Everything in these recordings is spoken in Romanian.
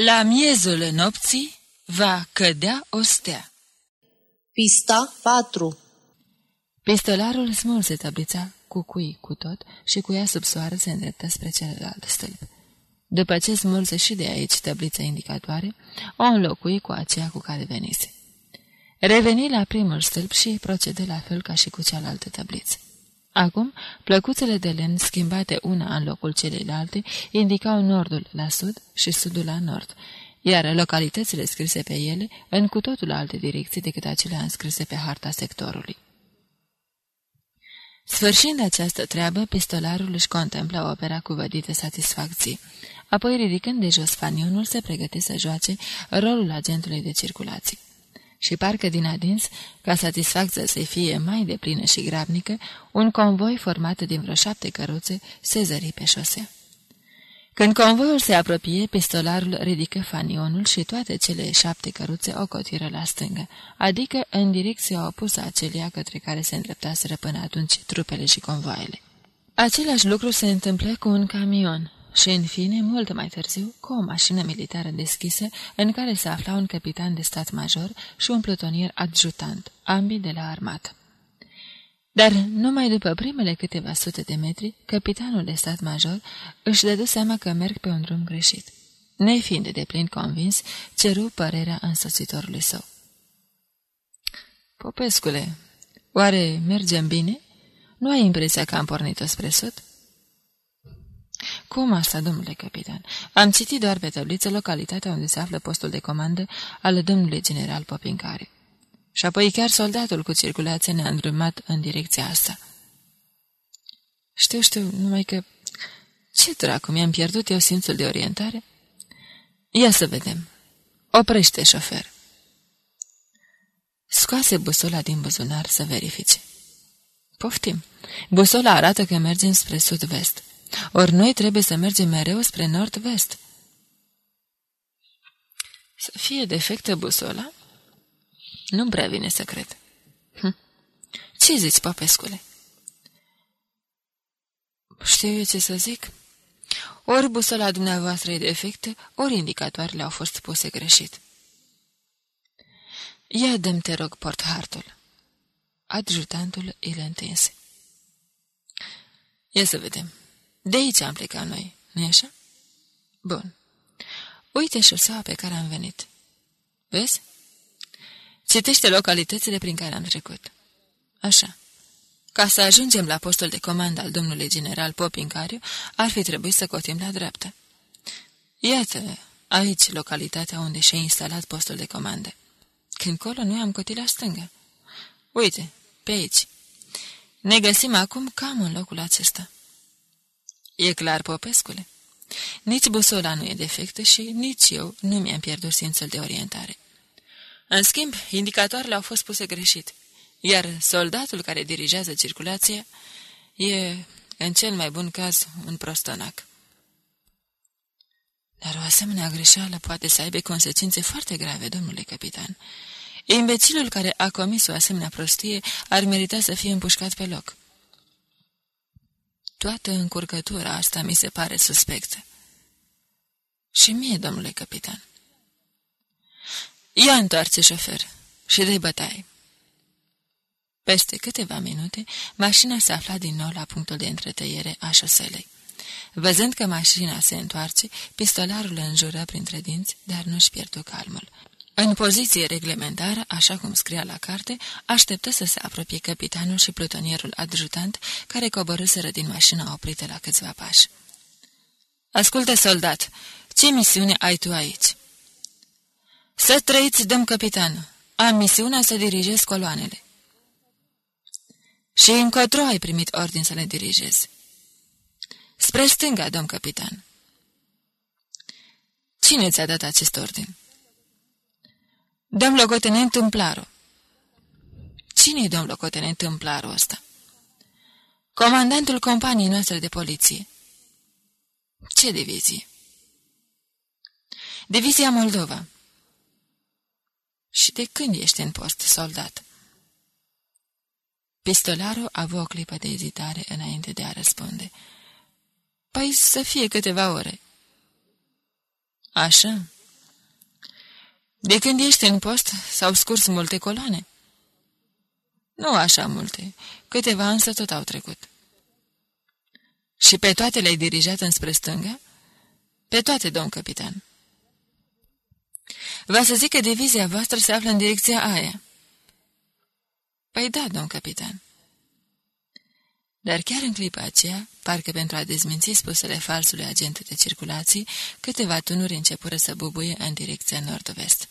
La miezul nopții va cădea o stea. Pista 4 Pistolarul smulse tablița cu cui cu tot și cu ea sub soară se îndreptă spre celălalt stâlp. După ce smulse și de aici tablița indicatoare, o înlocui cu aceea cu care venise. Reveni la primul stâlp și procede la fel ca și cu cealaltă tabliță. Acum, plăcuțele de len, schimbate una în locul celeilalte, indicau nordul la sud și sudul la nord, iar localitățile scrise pe ele în cu totul alte direcții decât acelea înscrise pe harta sectorului. Sfârșind această treabă, pistolarul își contempla opera cu vădite satisfacții. Apoi, ridicând de jos fanionul, se pregăti să joace rolul agentului de circulație și parcă din adins, ca satisfacția să fie mai deplină și grabnică, un convoi format din vreo șapte căruțe se zări pe șosea. Când convoiul se apropie, pistolarul ridică fanionul și toate cele șapte căruțe o cotiră la stângă, adică în direcția opusă acelia către care se îndreptaseră până atunci trupele și convoaiele. Același lucru se întâmplă cu un camion, și, în fine, mult mai târziu, cu o mașină militară deschisă, în care se afla un capitan de stat major și un plutonier adjutant, ambii de la armată. Dar, numai după primele câteva sute de metri, capitanul de stat major își dădu seama că merg pe un drum greșit. Nefiind de plin convins, ceru părerea însoțitorului său. Popescule, oare mergem bine? Nu ai impresia că am pornit-o spre sud?" Cum asta, domnule capitan? Am citit doar pe tabliță localitatea unde se află postul de comandă al domnului general Popincare. Și apoi chiar soldatul cu circulație ne-a îndrumat în direcția asta. Știu, știu, numai că... Ce dracu, mi-am pierdut eu simțul de orientare? Ia să vedem. Oprește, șofer. Scoase busola din buzunar să verifice. Poftim. Busola arată că mergem spre sud-vest. Ori noi trebuie să mergem mereu spre nord-vest. Să fie defectă busola? Nu prea vine să cred. Hm. Ce zici, Popescule? Știu eu ce să zic? Ori busola dumneavoastră e defectă, ori indicatoarele au fost puse greșit. Ia dăm te rog, porthartul. Adjutantul îl întinse. Ia să vedem. De aici am plecat noi, nu-i așa? Bun. Uite șoseaua pe care am venit. Vezi? Citește localitățile prin care am trecut. Așa. Ca să ajungem la postul de comandă al domnului general Popincariu, ar fi trebuit să cotim la dreapta. Iată, aici localitatea unde și-a instalat postul de comandă. Când colo, noi am cotit la stângă. Uite, pe aici. Ne găsim acum cam în locul acesta. E clar, Popescule? Nici busola nu e defectă și nici eu nu mi-am pierdut simțul de orientare. În schimb, indicatoarele au fost puse greșit, iar soldatul care dirigează circulația e, în cel mai bun caz, un prostonac. Dar o asemenea greșeală poate să aibă consecințe foarte grave, domnule capitan. Imbecilul care a comis o asemenea prostie ar merita să fie împușcat pe loc. Toată încurcătura asta mi se pare suspectă. Și mie, domnule capitan. Ia întoarce, șofer, și de bătaie. Peste câteva minute, mașina se afla din nou la punctul de întretăiere a șoselei. Văzând că mașina se întoarce, pistolarul înjură printre dinți, dar nu-și pierdu calmul. În poziție reglementară, așa cum scria la carte, așteptă să se apropie capitanul și plutonierul adjutant, care coborâsără din mașina oprită la câțiva pași. Ascultă, soldat, ce misiune ai tu aici?" Să trăiți, domn capitan. Am misiunea să dirigez coloanele." Și încotro ai primit ordin să le dirigezi?" Spre stânga, domn capitan." Cine ți-a dat acest ordin?" Domn locotenent Tâmplaru. Cine-i domn locotenent Tâmplaru ăsta? Comandantul companiei noastre de poliție. Ce divizie? Divizia Moldova. Și de când ești în post, soldat? Pistolarul a avut o clipă de ezitare înainte de a răspunde. Păi să fie câteva ore. Așa? De când ești în post, s-au scurs multe coloane. Nu așa multe, câteva însă tot au trecut. Și pe toate le-ai dirijat înspre stânga? Pe toate, domn capitan. Va să zic că divizia voastră se află în direcția aia. Păi da, domn capitan. Dar chiar în clipa aceea, parcă pentru a dezminți spusele falsului agent de circulații, câteva tunuri începură să bubuie în direcția nord-vest.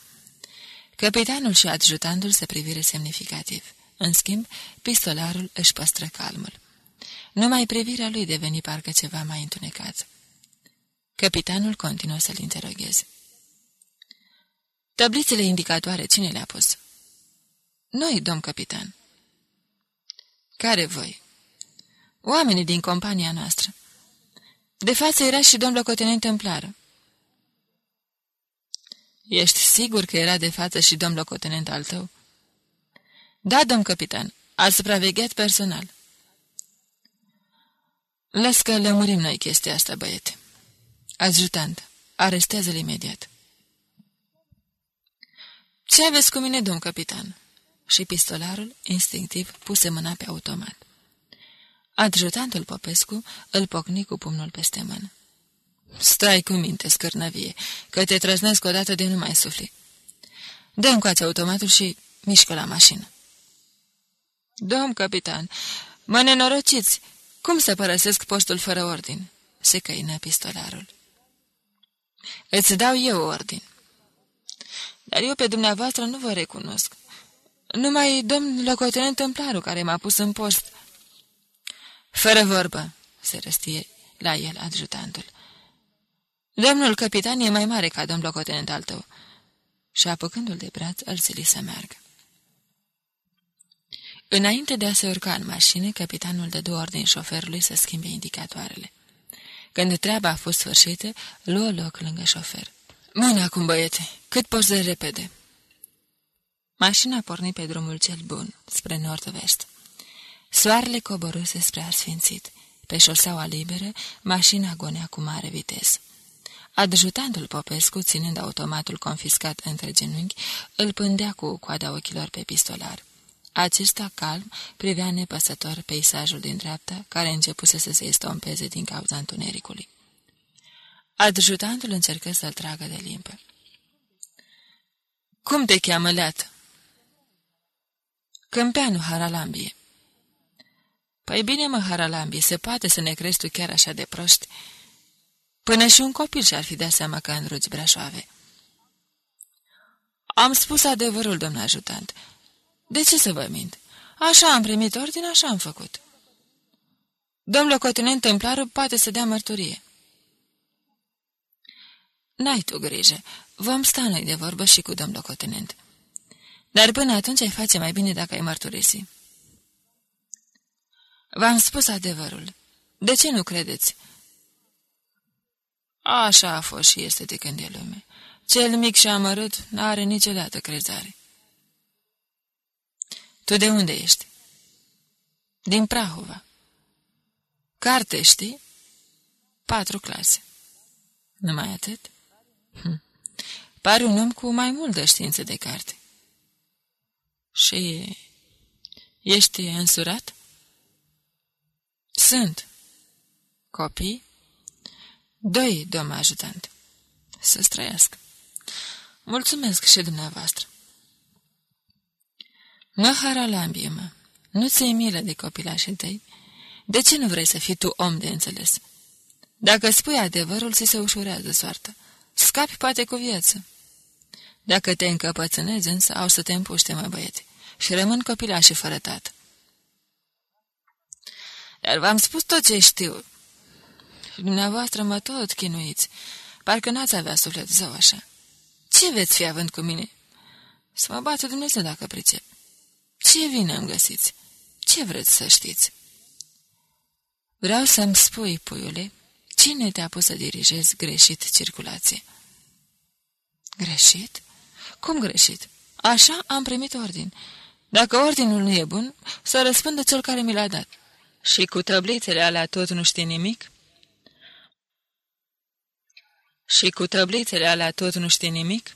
Capitanul și adjutantul se privire semnificativ. În schimb, pistolarul își păstră calmul. Numai privirea lui deveni parcă ceva mai întunecat. Capitanul continuă să-l interogheze. Tablițele indicatoare cine le-a pus? Noi, domn capitan. Care voi? Oamenii din compania noastră. De față era și domn locotenent templară. Ești sigur că era de față și domn locotenent al tău? Da, domn capitan, a supravegheat personal. Las că lămurim noi chestia asta, băiete. Ajutant, arestează-l imediat. Ce aveți cu mine, domn capitan?" Și pistolarul, instinctiv, puse mâna pe automat. Adjutantul Popescu îl pocni cu pumnul peste mână. Stai cu minte, scârnăvie, că te trăznesc odată de nu mai sufli. Dă încoace automatul și mișcă la mașină. Domn capitan, mă nenorociți, cum să părăsesc postul fără ordin? Se căină pistolarul. Îți dau eu ordin. Dar eu pe dumneavoastră nu vă recunosc. Numai domn locotenent Tâmplaru care m-a pus în post. Fără vorbă, se răstie la el adjutantul. Domnul capitan e mai mare ca domn locotenent al tău. Și apucându-l de braț, îl sili să meargă. Înainte de a se urca în mașină, capitanul dădu ordin șoferului să schimbe indicatoarele. Când treaba a fost sfârșită, luă loc lângă șofer. Mâna acum, băiete, cât poți de repede. Mașina porni pe drumul cel bun, spre nord-vest. Soarele coborâse spre asfințit. Pe șoseaua liberă, mașina gonea cu mare viteză. Adjutantul Popescu, ținând automatul confiscat între genunchi, îl pândea cu coada ochilor pe pistolar. Acesta, calm, privea nepăsător peisajul din dreapta, care începuse să se estompeze din cauza întunericului. Adjutantul încercă să-l tragă de limbă. Cum te cheamă, leat?" Câmpeanu Haralambie." Păi bine, mă, Haralambie, se poate să ne crezi tu chiar așa de proști. Până și un copil și-ar fi dat seama că înruți brașoave." Am spus adevărul, domn ajutant. De ce să vă mint? Așa am primit ordine, așa am făcut." Domnul locotenent templarul poate să dea mărturie." N-ai tu grijă, vom sta noi de vorbă și cu domnul locotenent. Dar până atunci ai face mai bine dacă ai mărturisi. V-am spus adevărul. De ce nu credeți? Așa a fost și este de când e lume. Cel mic și amărât n-are niciodată crezare. Tu de unde ești? Din Prahova. Carte știi? Patru clase. Numai atât? Hm. Pare un om cu mai multă știință de carte. Și ești însurat? Sunt. Copii? Doi, domn ajutant. Să străiască. Mulțumesc și dumneavoastră. Mă, haralambie, mă, nu ți-e milă de copilașii tăi? De ce nu vrei să fii tu om de înțeles? Dacă spui adevărul, ți se ușurează soarta. Scapi poate cu viață. Dacă te încăpățânezi însă, au să te împuște, mă băiete, și rămân copilașii fără tată. Dar v-am spus tot ce știu. Și dumneavoastră mă tot chinuiți. Parcă n-ați avea suflet zău așa. Ce veți fi având cu mine? Să mă bată Dumnezeu dacă pricep. Ce vine îmi găsiți? Ce vreți să știți? Vreau să-mi spui, puiule, cine te-a pus să dirigezi greșit circulație? Greșit? Cum greșit? Așa am primit ordin. Dacă ordinul nu e bun, să răspundă cel care mi l-a dat. Și cu tăblițele alea tot nu știi nimic? Și cu tăblițele alea tot nu știi nimic?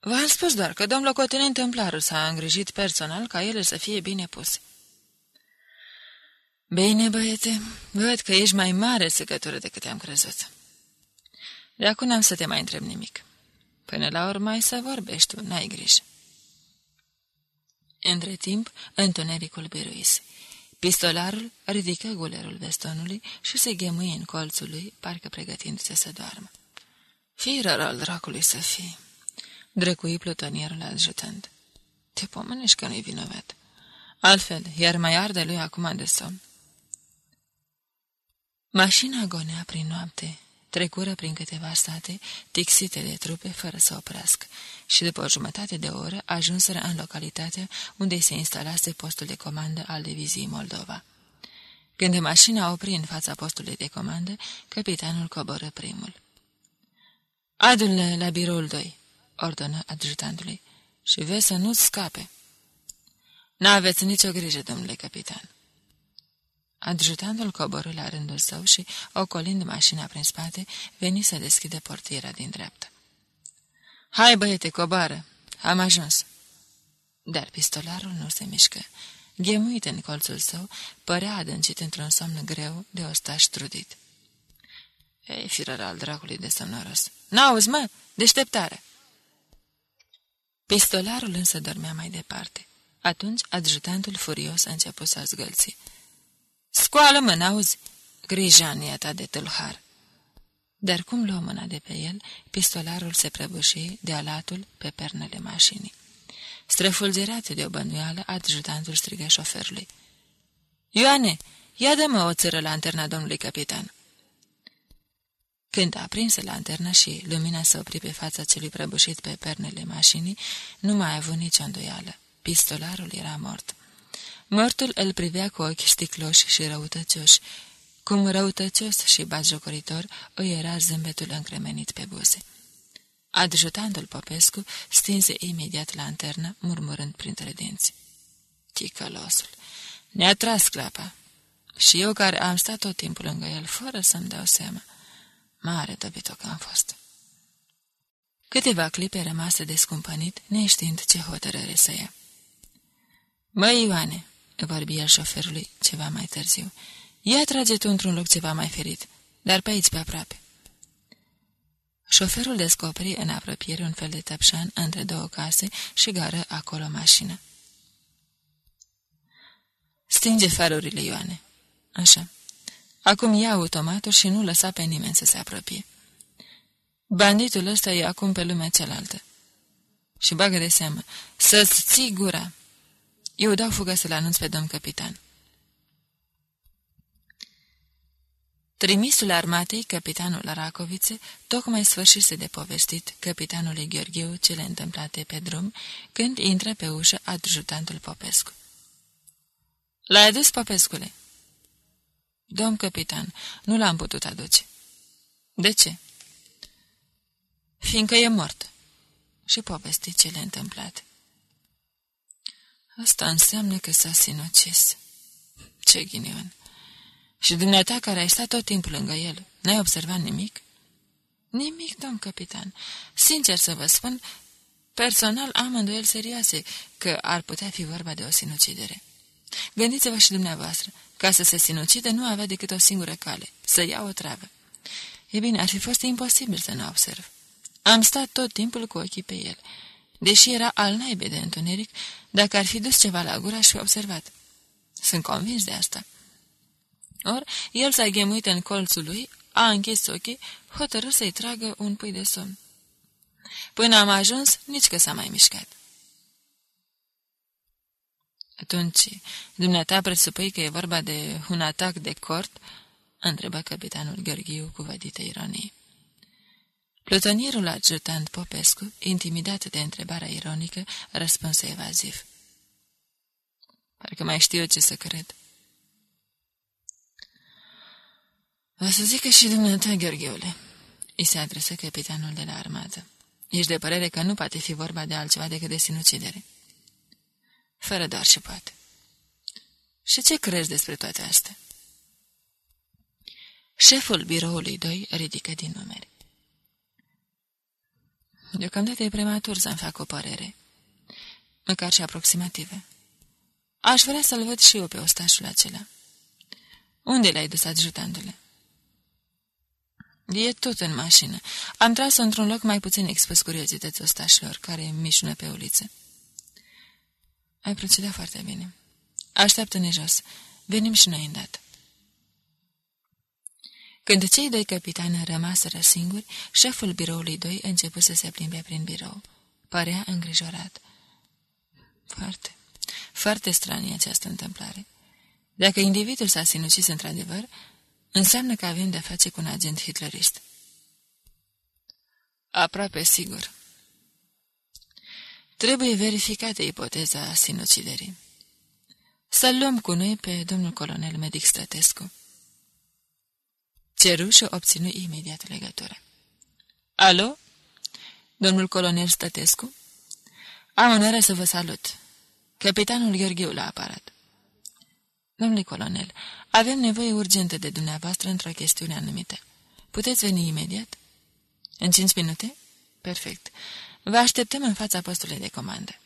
V-am spus doar că domnul locotenent templarul s-a îngrijit personal ca ele să fie bine puse. Bine, băiete, văd că ești mai mare secătură decât am crezut. De acum n-am să te mai întreb nimic. Până la urmă ai să vorbești tu, n-ai grijă. Între timp, întunericul biruise. Pistolarul ridică gulerul vestonului și se ghemâie în colțul lui, parcă pregătindu-se să doarmă. Firer al dracului să fie, drăcui plutonierul ajutant. Te pomenești că nu-i vinovat. Altfel, iar mai arde lui acum de somn. Mașina gonea prin noapte, trecură prin câteva state, tixite de trupe, fără să oprească, și după o jumătate de oră ajunseră în localitatea unde se instalase postul de comandă al diviziei Moldova. Când mașina opri în fața postului de comandă, capitanul coboră primul. Adu-l la biroul 2, ordonă adjutantului, și vezi să nu-ți scape. N-aveți nicio grijă, domnule capitan. Adjutantul coborâ la rândul său și, ocolind mașina prin spate, veni să deschide portiera din dreapta. Hai, băiete, cobară! Am ajuns!" Dar pistolarul nu se mișcă. Ghemuit în colțul său, părea adâncit într-un somn greu de ostaș trudit. Ei, firar al dracului de somnoros! N-auzi, mă! Deșteptare! Pistolarul însă dormea mai departe. Atunci adjutantul furios a început să zgălții. Scoală mâna, auzi? Grijania ta de tâlhar. Dar cum luă mâna de pe el, pistolarul se prăbuși de alatul pe pernele mașinii. Străfulgerat de o bănuială, adjutantul strigă șoferului. Ioane, ia dă-mă o țără lanterna domnului capitan. Când a prins lanterna și lumina se opri pe fața celui prăbușit pe pernele mașinii, nu mai a avut nicio îndoială. Pistolarul era mort. Mortul îl privea cu ochi sticloși și răutăcioși, cum răutăcios și batjocoritor îi era zâmbetul încremenit pe buze. Adjutantul Popescu stinse imediat lanternă, murmurând printre dinți. Ticălosul! Ne-a tras clapa. Și eu care am stat tot timpul lângă el, fără să-mi dau seama. Mare dobitoc am fost. Câteva clipe rămase descumpănit, neștiind ce hotărâre să ia. Măi, Ioane, vorbi el șoferului ceva mai târziu, ia trage tu într-un loc ceva mai ferit, dar pe aici pe aproape. Șoferul descoperi în apropiere un fel de tăpșan între două case și gară acolo mașină. Stinge farurile, Ioane. Așa. Acum ia automatul și nu lăsa pe nimeni să se apropie. Banditul ăsta e acum pe lumea cealaltă. Și bagă de seamă, să-ți ții gura. Eu dau fugă să-l anunț pe domn capitan. Trimisul armatei, capitanul Racovițe, tocmai sfârșise de povestit capitanului Gheorgheu cele întâmplate pe drum, când intră pe ușă adjutantul Popescu. L-ai adus, Popescule?" Domn capitan, nu l-am putut aduce." De ce?" Fiindcă e mort." Și povesti cele întâmplate. Asta înseamnă că s-a sinucis. Ce ghinion! Și dumneata care ai stat tot timpul lângă el, n-ai observat nimic? Nimic, domn capitan. Sincer să vă spun, personal am îndoieli serioase că ar putea fi vorba de o sinucidere. Gândiți-vă și dumneavoastră, ca să se sinucide nu avea decât o singură cale, să ia o travă. E bine, ar fi fost imposibil să nu observ. Am stat tot timpul cu ochii pe el Deși era al naibe de întuneric, dacă ar fi dus ceva la gură, aș fi observat. Sunt convins de asta. Or, el s-a ghemuit în colțul lui, a închis ochii, hotărât să-i tragă un pui de somn. Până am ajuns, nici că s-a mai mișcat. Atunci, dumneata presupui că e vorba de un atac de cort? întrebă capitanul Gheorghiu cu vădită ironie. Plutonierul adjutant Popescu, intimidat de întrebarea ironică, răspunse evaziv. Parcă mai știu ce să cred. O să zică și dumneata, Gheorgheule, îi se adresă capitanul de la armată. Ești de părere că nu poate fi vorba de altceva decât de sinucidere. Fără doar și poate. Și ce crezi despre toate astea? Șeful biroului 2 ridică din numeri. Deocamdată e prematur să-mi fac o părere. Măcar și aproximative. Aș vrea să-l văd și eu pe ostașul acela. Unde l-ai dus, adjutantule? E tot în mașină. Am tras-o într-un loc mai puțin expus curiozități ostașilor, care mișună pe uliță. Ai procedat foarte bine. Așteaptă-ne jos. Venim și noi îndată. Când cei doi capitani rămaseră singuri, șeful biroului 2 început să se plimbe prin birou. Părea îngrijorat. Foarte, foarte stranie această întâmplare. Dacă individul s-a sinucis într-adevăr, înseamnă că avem de-a face cu un agent hitlerist. Aproape sigur. Trebuie verificată ipoteza sinuciderii. Să luăm cu noi pe domnul colonel medic Stătescu. Ceru și obținu imediat legătură. Alo? Domnul colonel Stătescu? Am onoarea să vă salut. Capitanul Gheorghiu la aparat. Domnule colonel, avem nevoie urgentă de dumneavoastră într-o chestiune anumită. Puteți veni imediat? În cinci minute? Perfect. Vă așteptăm în fața postului de comandă.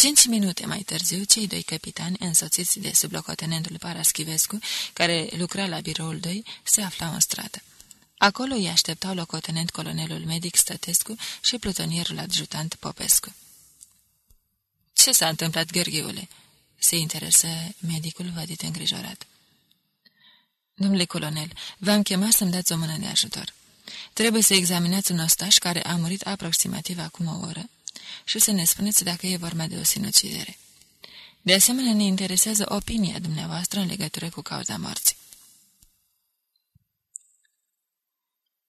Cinci minute mai târziu, cei doi capitani, însoțiți de sublocotenentul Paraschivescu, care lucra la biroul 2, se aflau în stradă. Acolo îi așteptau locotenent colonelul medic Stătescu și plutonierul adjutant Popescu. Ce s-a întâmplat, Gheorghiule?" se interesă medicul vădit îngrijorat. Domnule colonel, v-am chemat să-mi dați o mână de ajutor. Trebuie să examinați un ostaș care a murit aproximativ acum o oră și să ne spuneți dacă e vorba de o sinucidere. De asemenea, ne interesează opinia dumneavoastră în legătură cu cauza morții.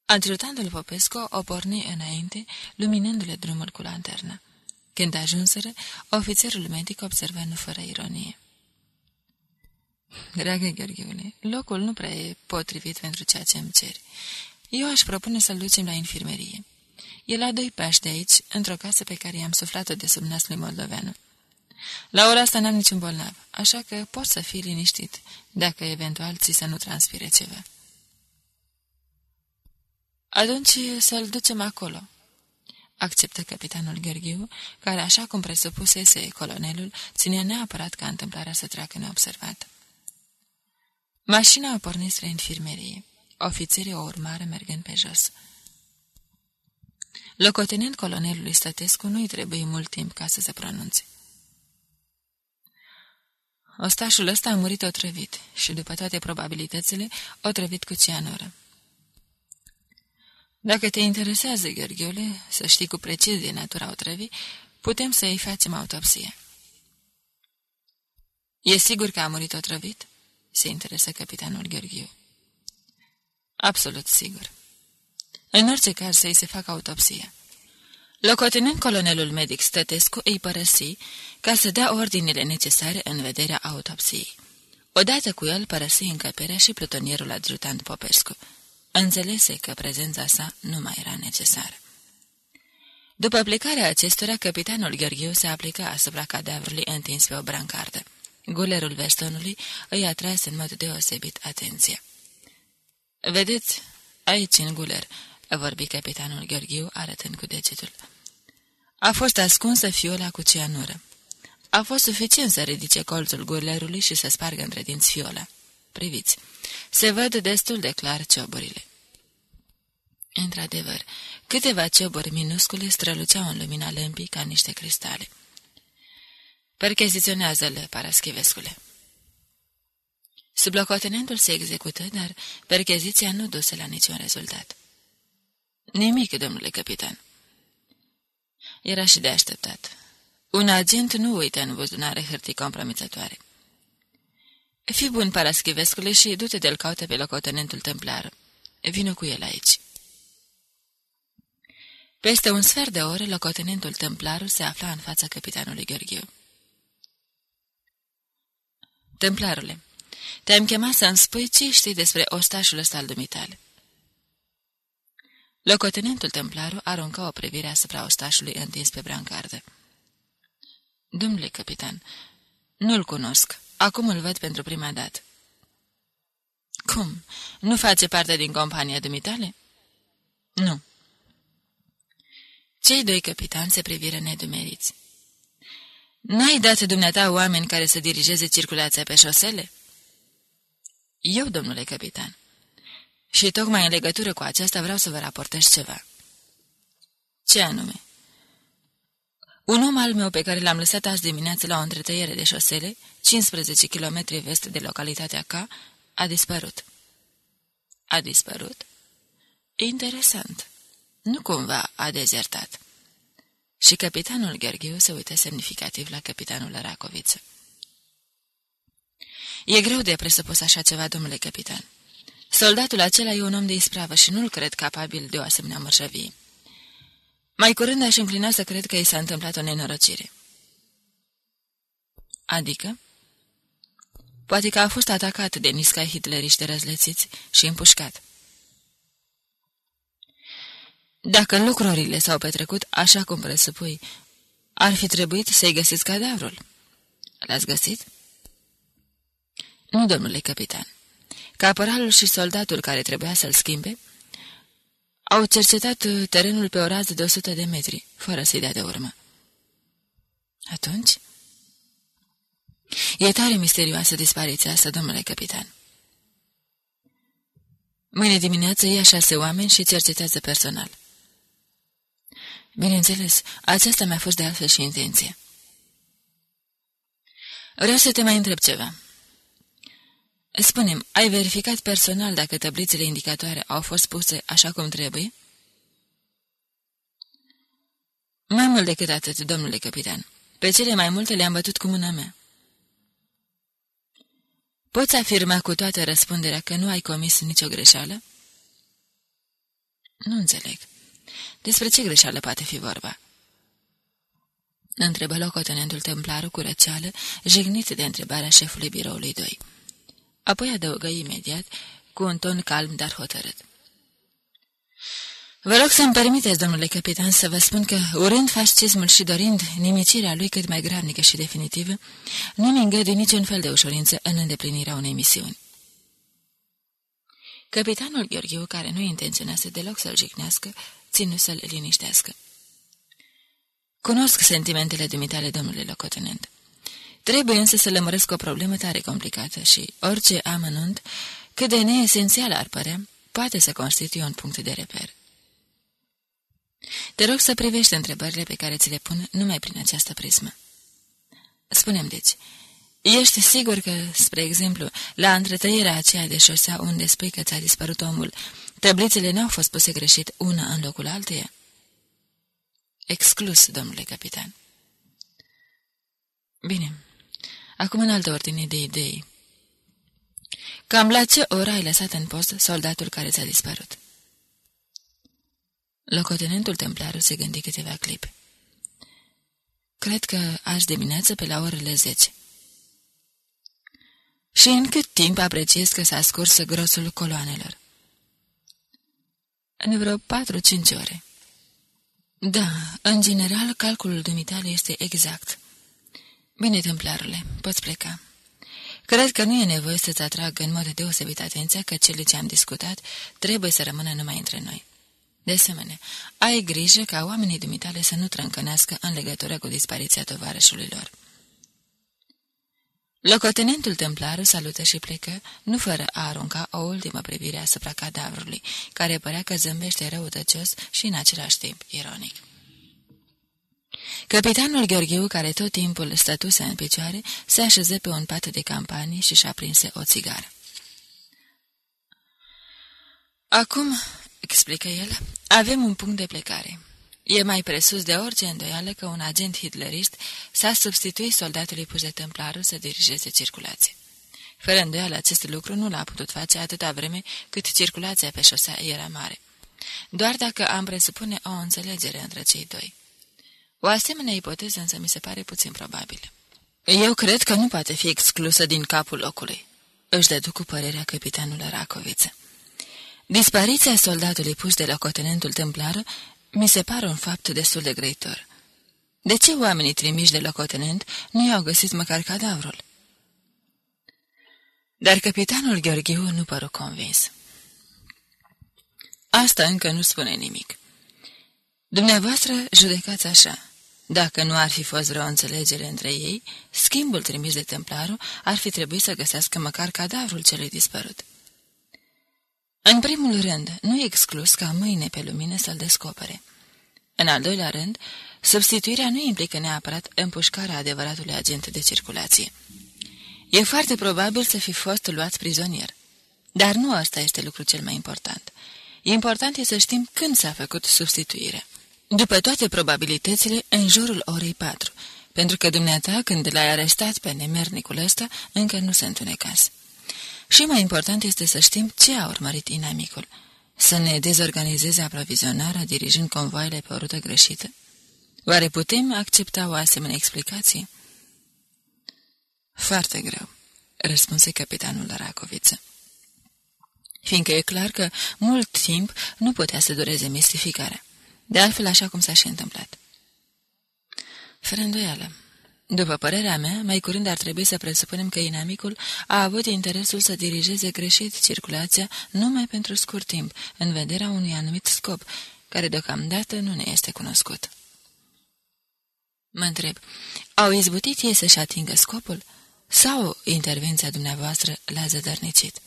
Adjutantul Popescu o porni înainte, luminându-le drumul cu lanterna. Când ajunseră, ofițerul medic observă nu fără ironie. Dragă Gheorghiule, locul nu prea e potrivit pentru ceea ce îmi ceri. Eu aș propune să-l ducem la infirmerie. E la doi pași de aici, într-o casă pe care i-am suflat-o de sub nasul moldoveanu. La ora asta n-am niciun bolnav, așa că poți să fii liniștit, dacă eventual ți să nu transpire ceva. Atunci să-l ducem acolo, acceptă capitanul Gheorghiu, care, așa cum presupusese colonelul, ținea neapărat ca întâmplarea să treacă neobservată. Mașina a pornit spre infirmerie. Ofițerii o urmară mergând pe jos. Locotenent colonelului Stătescu nu-i trebuie mult timp ca să se pronunțe. Ostașul ăsta a murit otrăvit și, după toate probabilitățile, otrăvit cu cianură. Dacă te interesează, Gheorghiule, să știi cu precizie natura otrăvii, putem să-i facem autopsie. E sigur că a murit otrăvit? Se interesă capitanul Gheorghiu. Absolut sigur. În orice caz să-i se facă autopsia. Locotenent colonelul medic Stătescu îi părăsi ca să dea ordinele necesare în vederea autopsiei. Odată cu el părăsi încăperea și plutonierul adjutant Popescu. Înțelese că prezența sa nu mai era necesară. După plecarea acestora, capitanul Gheorghiu se aplică asupra cadavrului întins pe o brancardă. Gulerul vestonului îi atrase în mod deosebit atenția. Vedeți, aici în guler," vorbi capitanul Gheorghiu, arătând cu degetul. A fost ascunsă fiola cu cianură. A fost suficient să ridice colțul gulerului și să spargă între dinți fiola. Priviți, se văd destul de clar cioburile. Într-adevăr, câteva cioburi minuscule străluceau în lumina lămpii ca niște cristale. Percheziționează-le, Paraschivescule. Sublocotenentul se execută, dar percheziția nu duse la niciun rezultat. Nimic, domnule capitan. Era și de așteptat. Un agent nu uită în buzunare hârtii compromițătoare. Fii bun, Paraschivescule, și du-te de-l caute pe locotenentul templar. Vino cu el aici. Peste un sfert de oră, locotenentul templarul se afla în fața capitanului Gheorghiu. Templarule, te-am chemat să-mi spui ce știi despre ostașul ăsta al dumitale. Locotenentul templaru aruncă o privire asupra ostașului întins pe brancardă. Domnule capitan, nu-l cunosc. Acum îl văd pentru prima dată. Cum? Nu face parte din compania dumitale? Nu. Cei doi capitani se priviră nedumeriți. N-ai dat dumneata oameni care să dirigeze circulația pe șosele?" Eu, domnule capitan. Și tocmai în legătură cu aceasta vreau să vă raportez ceva." Ce anume?" Un om al meu pe care l-am lăsat azi dimineață la o întretăiere de șosele, 15 km vest de localitatea K, a dispărut." A dispărut?" Interesant. Nu cumva a dezertat." Și capitanul Gheorghiu se uită semnificativ la capitanul Racoviță. E greu de presupus așa ceva, domnule capitan. Soldatul acela e un om de ispravă și nu-l cred capabil de o asemenea mărșăvie. Mai curând aș înclina să cred că i s-a întâmplat o nenorocire. Adică? Poate că a fost atacat de niscai hitleriști răzlețiți și împușcat. Dacă lucrurile s-au petrecut așa cum presupui, ar fi trebuit să-i găsiți cadavrul. L-ați găsit? Nu, domnule capitan. Caporalul și soldatul care trebuia să-l schimbe au cercetat terenul pe o rază de 100 de metri, fără să-i dea de urmă. Atunci? E tare misterioasă dispariția asta, domnule capitan. Mâine dimineață ia șase oameni și cercetează personal. Bineînțeles, aceasta mi-a fost de altfel și intenție. Vreau să te mai întreb ceva. Spunem, ai verificat personal dacă tablițele indicatoare au fost puse așa cum trebuie? Mai mult decât atât, domnule capitan. Pe cele mai multe le-am bătut cu mâna mea. Poți afirma cu toată răspunderea că nu ai comis nicio greșeală? Nu înțeleg. Despre ce greșeală poate fi vorba? Întrebă locotenentul templarul cu răceală, jignit de întrebarea șefului biroului 2. Apoi adăugă imediat, cu un ton calm, dar hotărât. Vă rog să-mi permiteți, domnule capitan, să vă spun că, urând fascismul și dorind nimicirea lui cât mai gravnică și definitivă, nu mi îngădui niciun fel de ușurință în îndeplinirea unei misiuni. Capitanul Gheorghiu, care nu intenționase deloc să-l jignească, ținu să-l liniștească. Cunosc sentimentele dumitale, domnule locotenent. Trebuie însă să lămăresc o problemă tare complicată și orice amănunt, cât de neesențial ar părea, poate să constituie un punct de reper. Te rog să privești întrebările pe care ți le pun numai prin această prismă. Spunem deci, ești sigur că, spre exemplu, la întretăierea aceea de șosea unde spui că ți-a dispărut omul, tablițele n-au fost puse greșit una în locul alteia? Exclus, domnule capitan. Bine. Acum în altă ordine de idei. Cam la ce ora ai lăsat în post soldatul care ți-a dispărut? Locotenentul templar se gândi câteva clipe. Cred că azi dimineață pe la orele zece. Și în cât timp apreciez că s-a scurs grosul coloanelor? În vreo patru-cinci ore. Da, în general, calculul dumitale este exact. Bine, templarule, poți pleca. Cred că nu e nevoie să-ți atrag în mod deosebit atenția că cele ce am discutat trebuie să rămână numai între noi. De asemenea, ai grijă ca oamenii dumitale să nu trâncănească în legătură cu dispariția tovarășului lor. Locotenentul templar salută și plecă, nu fără a arunca o ultimă privire asupra cadavrului, care părea că zâmbește răutăcios și în același timp ironic. Capitanul Gheorgheu, care tot timpul stătuse în picioare, se așeză pe un pat de campanie și și-a prinse o țigară. Acum, explică el, avem un punct de plecare. E mai presus de orice îndoială că un agent hitlerist s-a substituit soldatului pus de templarul să dirigeze circulație. Fără îndoială, acest lucru nu l-a putut face atâta vreme cât circulația pe șosea era mare. Doar dacă am presupune o înțelegere între cei doi. O asemenea ipoteză însă mi se pare puțin probabilă. Eu cred că nu poate fi exclusă din capul locului, își dădu cu părerea capitanul Racoviță. Dispariția soldatului pus de locotenentul templar mi se pare un fapt destul de greitor. De ce oamenii trimiși de locotenent nu i-au găsit măcar cadavrul? Dar capitanul Gheorghiu nu păru convins. Asta încă nu spune nimic. Dumneavoastră judecați așa. Dacă nu ar fi fost vreo înțelegere între ei, schimbul trimis de templarul ar fi trebuit să găsească măcar cadavrul celui dispărut. În primul rând, nu e exclus ca mâine pe lumină să-l descopere. În al doilea rând, substituirea nu implică neapărat împușcarea adevăratului agent de circulație. E foarte probabil să fi fost luat prizonier. Dar nu asta este lucrul cel mai important. Important e să știm când s-a făcut substituirea. După toate probabilitățile, în jurul orei patru, pentru că dumneata, când l-ai arestat pe nemernicul ăsta, încă nu se întunecase. Și mai important este să știm ce a urmărit inamicul. Să ne dezorganizeze aprovizionarea dirijând convoile pe o rută greșită? Oare putem accepta o asemenea explicație? Foarte greu, răspunse capitanul Racoviță. Fiindcă e clar că mult timp nu putea să dureze mistificarea. De altfel, așa cum s-a și întâmplat. Fără îndoială. După părerea mea, mai curând ar trebui să presupunem că inamicul a avut interesul să dirigeze greșit circulația numai pentru scurt timp, în vederea unui anumit scop, care deocamdată nu ne este cunoscut. Mă întreb, au izbutit ei să-și atingă scopul? Sau intervenția dumneavoastră l-a zădărnicit?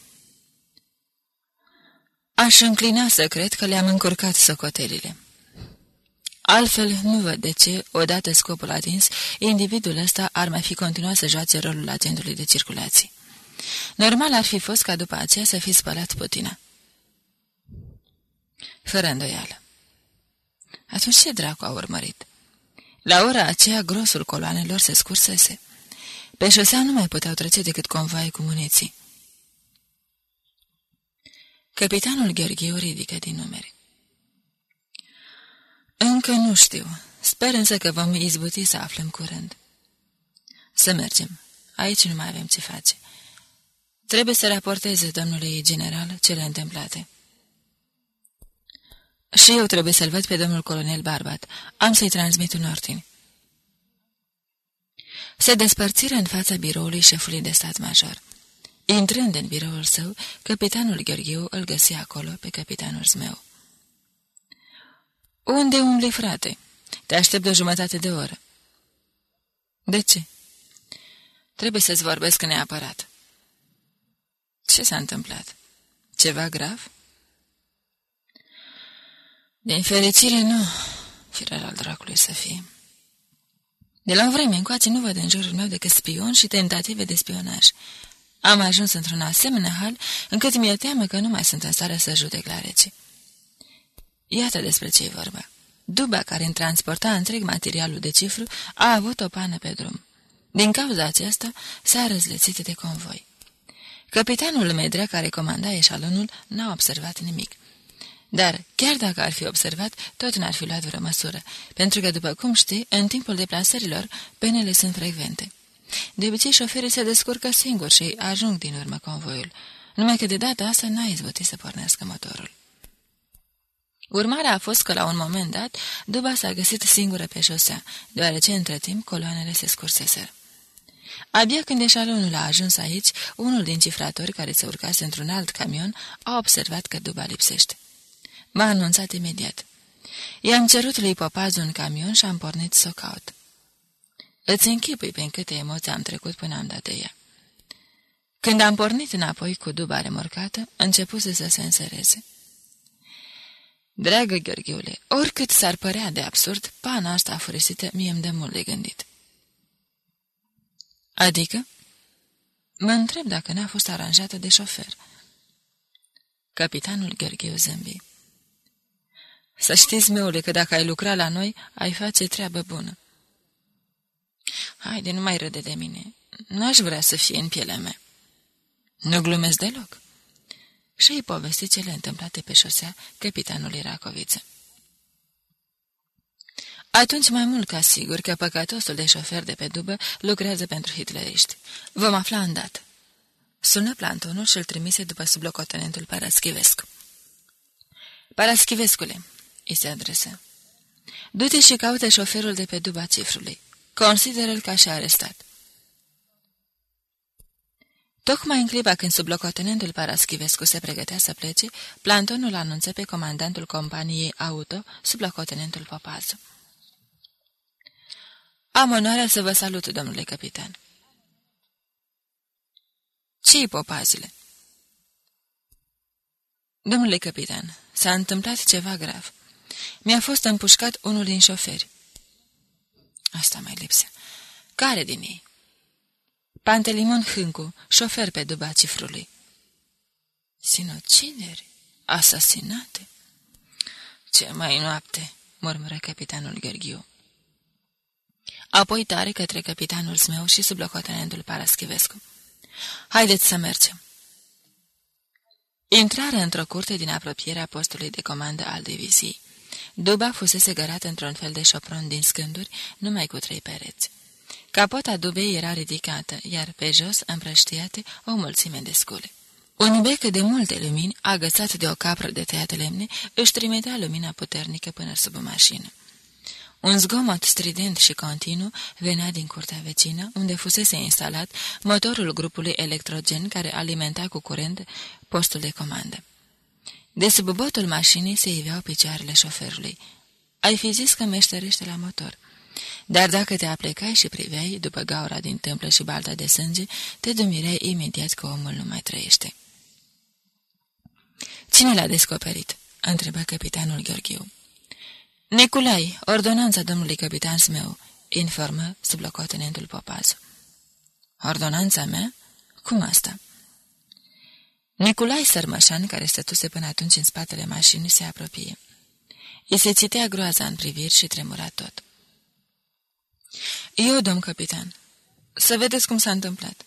Aș înclina să cred că le-am încurcat socotelile. Altfel, nu văd de ce, odată scopul atins, individul ăsta ar mai fi continuat să joace rolul agentului de circulație. Normal ar fi fost ca după aceea să fi spălat putina. Fără îndoială. Atunci ce dracu a urmărit? La ora aceea, grosul coloanelor se scursese. Pe șosea nu mai puteau trece decât convoaie cu muniții. Capitanul Gheorghiu ridică din numere. Încă nu știu. Sper însă că vom izbuti să aflăm curând. Să mergem. Aici nu mai avem ce face. Trebuie să raporteze domnului general cele întâmplate. Și eu trebuie să-l văd pe domnul colonel Barbat. Am să-i transmit un ordin. Se despărțiră în fața biroului șefului de stat major. Intrând în biroul său, capitanul Gheorghiu îl găsi acolo pe capitanul Zmeu. Unde umbli, frate? Te aștept de o jumătate de oră." De ce?" Trebuie să-ți vorbesc neapărat." Ce s-a întâmplat? Ceva grav?" Din fericire, nu, firar al dracului să fie. De la o vreme încoace nu văd în jurul meu decât spion și tentative de spionaj. Am ajuns într-un asemenea hal încât mi-e teamă că nu mai sunt în stare să judec la rece. Iată despre ce e vorba. Duba care îmi transporta întreg materialul de cifru a avut o pană pe drum. Din cauza aceasta s-a răzlețit de convoi. Capitanul Medrea, care comanda eșalonul, n-a observat nimic. Dar, chiar dacă ar fi observat, tot n-ar fi luat vreo măsură, pentru că, după cum știi, în timpul deplasărilor, penele sunt frecvente. De obicei, șoferii se descurcă singuri și ajung din urmă convoiul, numai că de data asta n-a izbutit să pornească motorul. Urmarea a fost că, la un moment dat, duba s-a găsit singură pe șosea, deoarece, între timp, coloanele se scurseseră. Abia când eșalonul a ajuns aici, unul din cifratori care se urcase într-un alt camion a observat că duba lipsește. M-a anunțat imediat. I-am cerut lui Popaz un camion și am pornit să o caut. Îți închipui pe câte emoții am trecut până am dat de ea. Când am pornit înapoi cu duba remorcată, începuse să se însereze. Dragă Gheorghiule, oricât s-ar părea de absurd, pana asta furisită mie îmi dă mult de gândit. Adică? Mă întreb dacă n-a fost aranjată de șofer. Capitanul Gheorghiu zâmbi. Să știți, meule, că dacă ai lucra la noi, ai face treabă bună. Haide, nu mai râde de mine. N-aș vrea să fie în pielea mea. Nu glumesc deloc și îi povesti cele întâmplate pe șosea capitanului Racoviță. Atunci mai mult ca sigur că păcatosul de șofer de pe dubă lucrează pentru hitleriști. Vom afla îndată. Sună plantonul și îl trimise după sublocotenentul Paraschivescu. Paraschivescule, îi se adresă. Du-te și caute șoferul de pe duba cifrului. Consideră-l ca și arestat. Tocmai în clipa când sublocotenentul Paraschivescu se pregătea să plece, plantonul anunță pe comandantul companiei auto, sublocotenentul Popazu. Am onoarea să vă salut, domnule capitan. Ce-i, popazile? Domnule capitan, s-a întâmplat ceva grav. Mi-a fost împușcat unul din șoferi. Asta mai lipsea. Care din ei? Pantelimon Hâncu, șofer pe duba cifrului. Sinocideri? Asasinate? Ce mai noapte, murmură capitanul Gheorghiu. Apoi tare către capitanul meu și sublocotenentul Paraschivescu. Haideți să mergem. Intrarea într-o curte din apropierea postului de comandă al diviziei. Duba fusese gărată într-un fel de șopron din scânduri, numai cu trei pereți. Capota dubei era ridicată, iar pe jos, împrăștiate, o mulțime de scule. Un bec de multe lumini, agățat de o capră de tăiat lemne, își trimitea lumina puternică până sub mașină. Un zgomot strident și continuu venea din curtea vecină, unde fusese instalat motorul grupului electrogen care alimenta cu curent postul de comandă. De sub botul mașinii se iveau picioarele șoferului. Ai fi zis că meșterește la motor. Dar dacă te aplecai și priveai, după gaura din tâmplă și balta de sânge, te dumireai imediat că omul nu mai trăiește. Cine l-a descoperit?" întrebă capitanul Gheorghiu. Neculai, ordonanța domnului capitan meu, informă sublocotenentul Popaz. Ordonanța mea? Cum asta? Niculai Sărmășan, care stătuse până atunci în spatele mașinii, se apropie. I se citea groaza în priviri și tremura tot. Eu, domn capitan, să vedeți cum s-a întâmplat.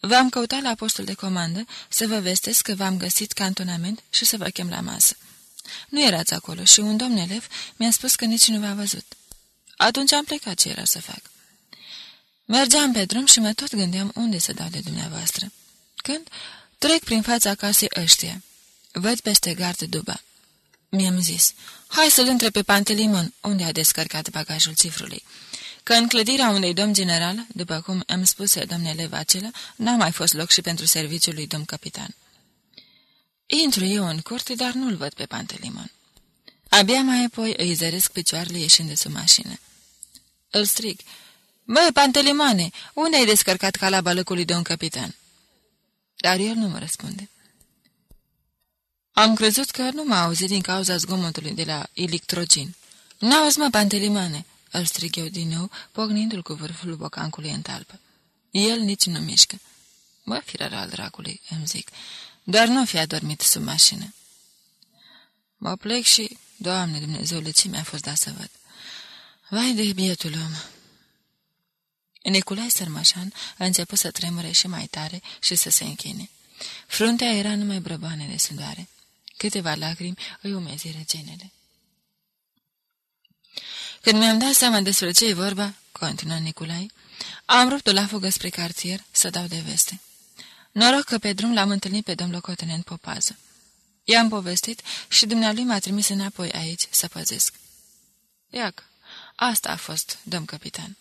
V-am căutat la postul de comandă să vă vestesc că v-am găsit cantonament și să vă chem la masă. Nu erați acolo și un domn elev mi-a spus că nici nu v-a văzut. Atunci am plecat ce era să fac. Mergeam pe drum și mă tot gândeam unde să dau de dumneavoastră. Când trec prin fața casei ăștia, văd peste gard duba. Mi-am zis, hai să-l întreb pe Pantelimon unde a descărcat bagajul cifrului. Că în clădirea unui domn general, după cum am spus domnule acela, n-a mai fost loc și pentru serviciul lui domn capitan. Intru eu în curte, dar nu-l văd pe Pantelimon. Abia mai apoi îi zăresc picioarele ieșind de sub mașină. Îl strig. Băi, Pantelimane, unde ai descărcat calaba lăcului de un capitan? Dar el nu mă răspunde. Am crezut că nu m-a auzit din cauza zgomotului de la electrogin. N-auzi, mă, Pantelimane, îl strig eu din nou, pognindu-l cu vârful bocancului în talpă. El nici nu mișcă. Bă, firar al dracului, îmi zic. Doar nu fi adormit sub mașină. Mă plec și, Doamne Dumnezeule, ce mi-a fost dat să văd? Vai de bietul om! Nicolae Sărmășan a început să tremure și mai tare și să se închine. Fruntea era numai brăbane de sudoare. Câteva lacrimi îi umeziră genele. Când mi-am dat seama despre ce e vorba, continuă Nicolai, am rupt la fugă spre cartier să dau de veste. Noroc că pe drum l-am întâlnit pe domnul locotenent Popază. I-am povestit și dumnealui m-a trimis înapoi aici să păzesc. Iac, asta a fost, domn capitan.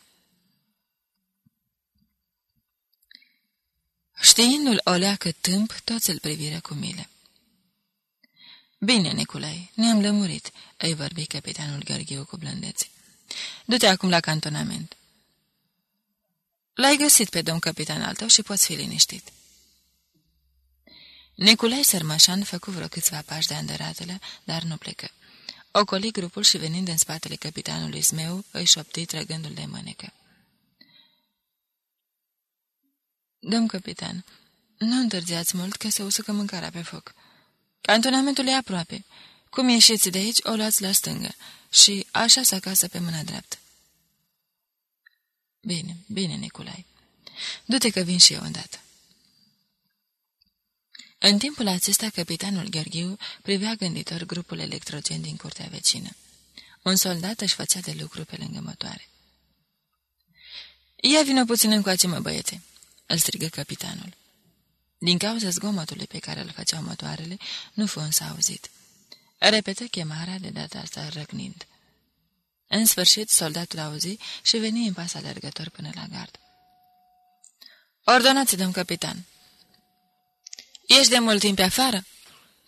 Știindu-l o leacă tâmp, toți îl privire cu mile. Bine, Niculai, ne-am lămurit, îi vorbi capitanul Gheorghiu cu blândețe. Du-te acum la cantonament. L-ai găsit pe domn capitan al tău și poți fi liniștit. Niculai Sărmășan făcu vreo câțiva pași de îndăratele, dar nu plecă. Ocoli grupul și venind în spatele capitanului Zmeu, îi șopti trăgându-l de mânecă. Domn capitan, nu întârziați mult că se usucă mâncarea pe foc. Cantonamentul e aproape. Cum ieșiți de aici, o luați la stângă și așa să acasă pe mâna dreaptă. Bine, bine, Niculai. Du-te că vin și eu îndată. În timpul acesta, capitanul Gheorghiu privea gânditor grupul electrogen din curtea vecină. Un soldat își făcea de lucru pe lângă motoare. Ia vină puțin încoace, mă băiețe!" îl strigă capitanul. Din cauza zgomotului pe care îl făceau motoarele, nu fu însă auzit. Repetă chemarea de data asta răgnind. În sfârșit, soldatul auzi și veni în pas alergător până la gard. Ordonați, domn capitan!" Ești de mult timp pe afară?"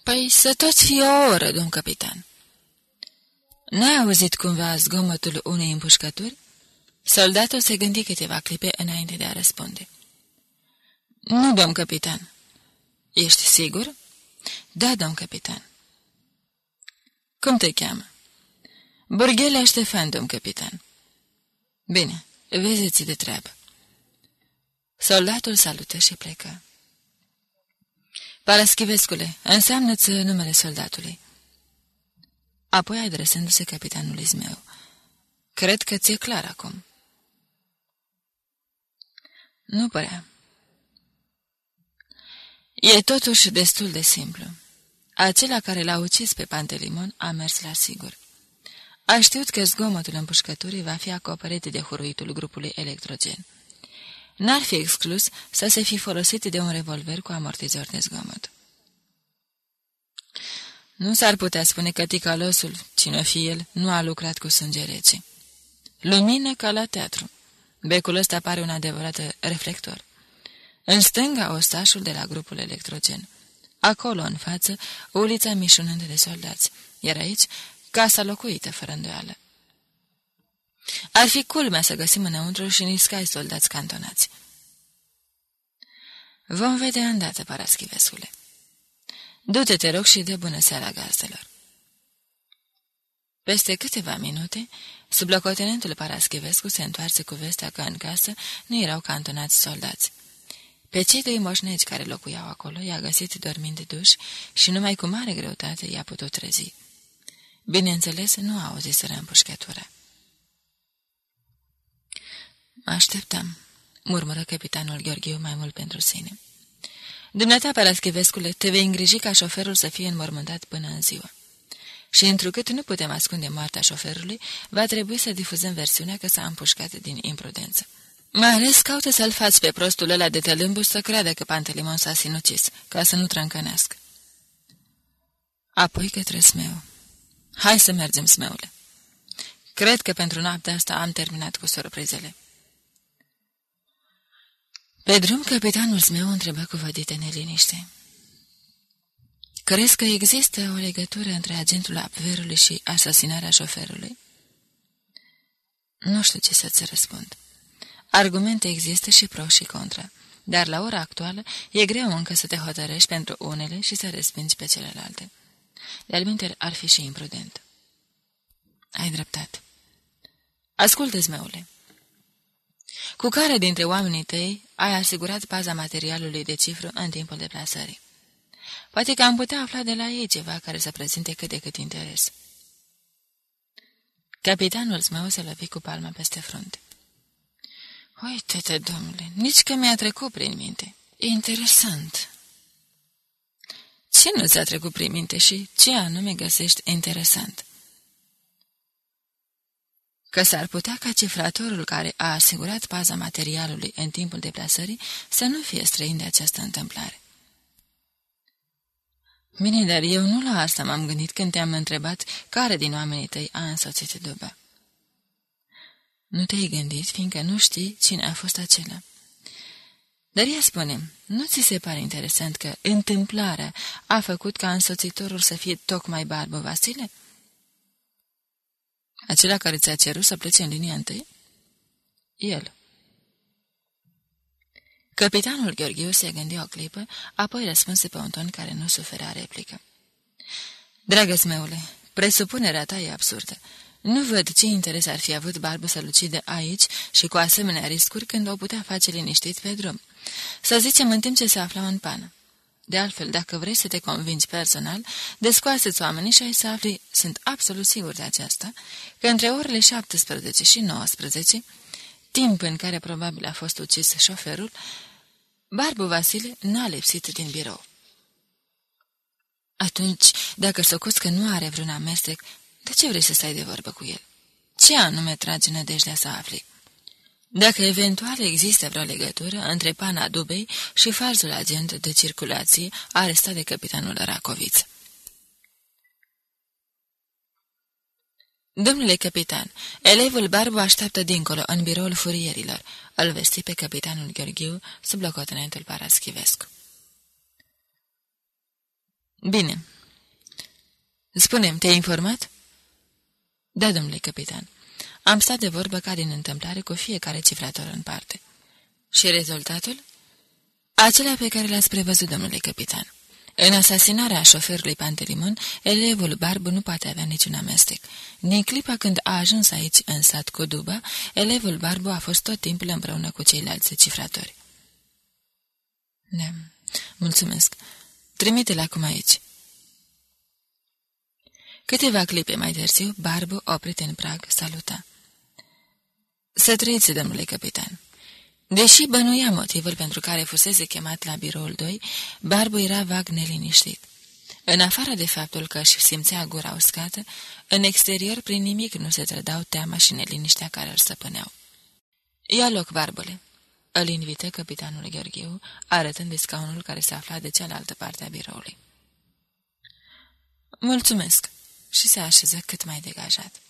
Păi să toți fie o oră, domn capitan." N-ai auzit cumva zgomotul unei împușcături?" Soldatul se gândi câteva clipe înainte de a răspunde. Nu, domn capitan." Ești sigur?" Da, domn capitan." Cum te cheamă?" Burghele Ștefan, domn capitan." Bine, vezi de treabă." Soldatul salută și plecă. Paraschivescule, înseamnă-ți numele soldatului. Apoi adresându-se capitanului meu. Cred că ți-e clar acum. Nu părea. E totuși destul de simplu. Acela care l-a ucis pe Pantelimon a mers la sigur. A știut că zgomotul împușcăturii va fi acoperit de huruitul grupului electrogen. N-ar fi exclus să se fi folosit de un revolver cu amortizor de zgomot. Nu s-ar putea spune că ticalosul, cine fi el, nu a lucrat cu sânge rece. Lumină ca la teatru. Becul ăsta pare un adevărat reflector. În stânga, ostașul de la grupul electrogen. Acolo, în față, ulița mișunând de soldați, iar aici, casa locuită, fără îndoială. Ar fi culmea să găsim înăuntru și niscai soldați cantonați. Vom vedea îndată, Paraschivescule. Du-te, te rog, și de bună seara gazdelor. Peste câteva minute, sublocotenentul Paraschivescu se întoarce cu vestea că în casă nu erau cantonați soldați. Pe cei doi moșneci care locuiau acolo i-a găsit dormind de duș și numai cu mare greutate i-a putut trezi. Bineînțeles, nu a auzit să împușcătura. Așteptăm, murmură capitanul Gheorghiu mai mult pentru sine. Dumneata, Paraschivescule, te vei îngriji ca șoferul să fie înmormântat până în ziua. Și întrucât nu putem ascunde moartea șoferului, va trebui să difuzăm versiunea că s-a împușcat din imprudență. Mai ales caută să-l faci pe prostul ăla de tălâmbus să creadă că Pantelimon s-a sinucis, ca să nu trâncănească. Apoi către smeu. Hai să mergem, smeule. Cred că pentru noaptea asta am terminat cu surprizele. Pe drum, capitanul meu întrebă cu vădită neliniște. Crezi că există o legătură între agentul apverului și asasinarea șoferului? Nu știu ce să-ți răspund. Argumente există și pro și contra, dar la ora actuală e greu încă să te hotărăști pentru unele și să respingi pe celelalte. De-al ar fi și imprudent. Ai dreptate. Ascultă, zmeule. Cu care dintre oamenii tăi ai asigurat baza materialului de cifru în timpul deplasării? Poate că am putea afla de la ei ceva care să prezinte cât de cât interes. Capitanul meu se lăvi cu palma peste frunte. Uite-te, domnule, nici că mi-a trecut prin minte. E interesant. Ce nu ți-a trecut prin minte și ce anume găsești interesant? Că s-ar putea ca cifratorul care a asigurat paza materialului în timpul deplasării să nu fie străin de această întâmplare. Bine, dar eu nu la asta m-am gândit când te-am întrebat care din oamenii tăi a însoțit duba. Nu te-ai gândit, fiindcă nu știi cine a fost acela. Dar ea spune, nu ți se pare interesant că întâmplarea a făcut ca însoțitorul să fie tocmai barbă Vasile? Acela care ți-a cerut să plece în linia întâi? El. Capitanul Gheorghiu se gândi o clipă, apoi răspunse pe un ton care nu suferea replică. Dragă meule, presupunerea ta e absurdă. Nu văd ce interes ar fi avut barbă să lucide aici și cu asemenea riscuri când o putea face liniștit pe drum. Să zicem în timp ce se afla în pană. De altfel, dacă vrei să te convingi personal, descoaseți oamenii și ai să afli, sunt absolut sigur de aceasta, că între orele 17 și 19, timp în care probabil a fost ucis șoferul, Barbu Vasile n-a lipsit din birou. Atunci, dacă socoți că nu are vreun amestec, de ce vrei să stai de vorbă cu el? Ce anume trage nădejdea să afli? Dacă eventual există vreo legătură între pana Dubei și falsul agent de circulație arestat de capitanul Racoviț. Domnule capitan, elevul Barbu așteaptă dincolo, în biroul furierilor. Îl vesti pe capitanul Gheorghiu, sub locotenentul Paraschivescu. Bine. Spune-mi, te-ai informat? Da, domnule capitan. Am stat de vorbă ca din întâmplare cu fiecare cifrator în parte. Și rezultatul? Acela pe care l-ați prevăzut, domnule capitan. În asasinarea șoferului Pantelimon, elevul Barbu nu poate avea niciun amestec. Din clipa când a ajuns aici, în sat Coduba, elevul Barbu a fost tot timpul împreună cu ceilalți cifratori. Da, mulțumesc. Trimite-l acum aici. Câteva clipe mai târziu, Barbu, oprit în prag, saluta. Să trăiți, domnule capitan. Deși bănuia motivul pentru care fusese chemat la biroul 2, Barbu era vag neliniștit. În afară de faptul că își simțea gura uscată, în exterior prin nimic nu se trădau teama și neliniștea care îl săpâneau. Ia loc, Barbule!" îl invită capitanul Gheorgheu, arătând de scaunul care se afla de cealaltă parte a biroului. Mulțumesc!" Și se așeză cât mai degajat.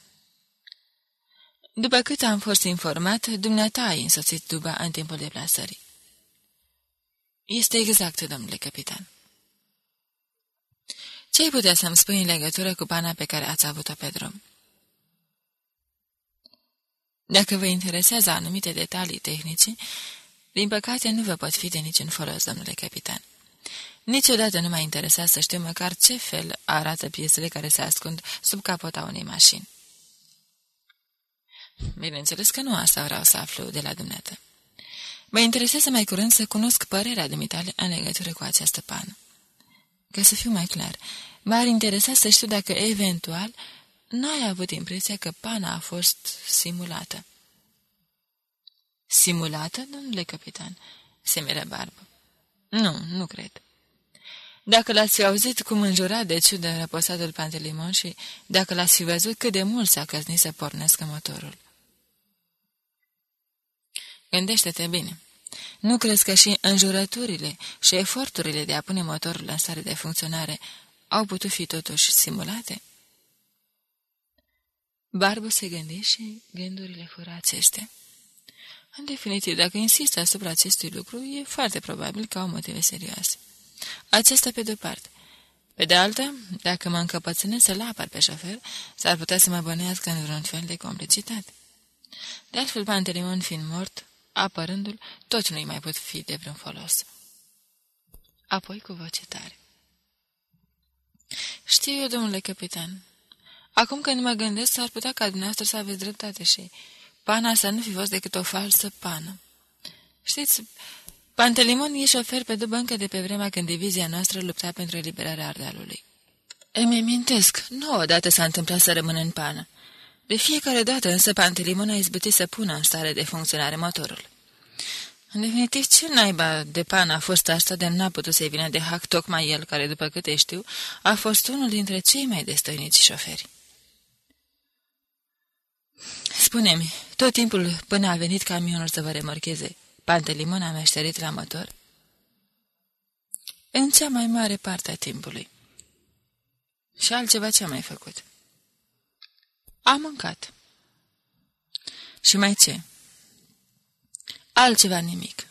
După cât am fost informat, dumneata ai însoțit Duba în timpul deplasării. Este exact, domnule capitan. Ce ai putea să-mi spui în legătură cu pana pe care ați avut-o pe drum? Dacă vă interesează anumite detalii tehnice, din păcate nu vă pot fi de niciun folos, domnule capitan. Niciodată nu m-a interesat să știu măcar ce fel arată piesele care se ascund sub capota unei mașini. Bineînțeles că nu asta vreau să aflu de la dumneată. Mă interesează mai curând să cunosc părerea dumitale în legătură cu această pană. Ca să fiu mai clar, m-ar interesa să știu dacă, eventual, n-ai avut impresia că pana a fost simulată. Simulată, domnule capitan? Se miră barbă. Nu, nu cred. Dacă l-ați fi auzit cum înjura de ciudă răposatul Pantelimon și dacă l-ați fi văzut cât de mult s-a căznit să pornească motorul. Gândește-te bine. Nu crezi că și înjurăturile și eforturile de a pune motorul în stare de funcționare au putut fi totuși simulate? Barbu se gândi și gândurile fură acestea. În definitiv, dacă insistă asupra acestui lucru, e foarte probabil că au motive serioase. Acesta pe de-o parte. Pe de altă, dacă mă încăpățânesc să-l apar pe șofer, s-ar putea să mă bănească în vreun fel de complicitate. De altfel, Pantelimon fiind mort, apărându-l, toți nu-i mai pot fi de vreun folos. Apoi cu voce tare. Știu eu, domnule capitan. Acum când mă gândesc, s-ar putea ca dumneavoastră să aveți dreptate și pana să nu fi fost decât o falsă pană. Știți, Pantelimon e șofer pe dubă încă de pe vremea când divizia noastră lupta pentru eliberarea Ardealului. Îmi amintesc, nu odată s-a întâmplat să rămână în pană. De fiecare dată însă Pantelimon a izbutit să pună în stare de funcționare motorul. În definitiv, ce naiba de pană a fost asta de n-a putut să-i vină de hac tocmai el, care, după câte știu, a fost unul dintre cei mai destoinici șoferi. Spune-mi, tot timpul până a venit camionul să vă remorcheze, Pantelimon a meșterit la motor? În cea mai mare parte a timpului. Și altceva ce-a mai făcut? A mâncat. Și mai ce? Altceva nimic.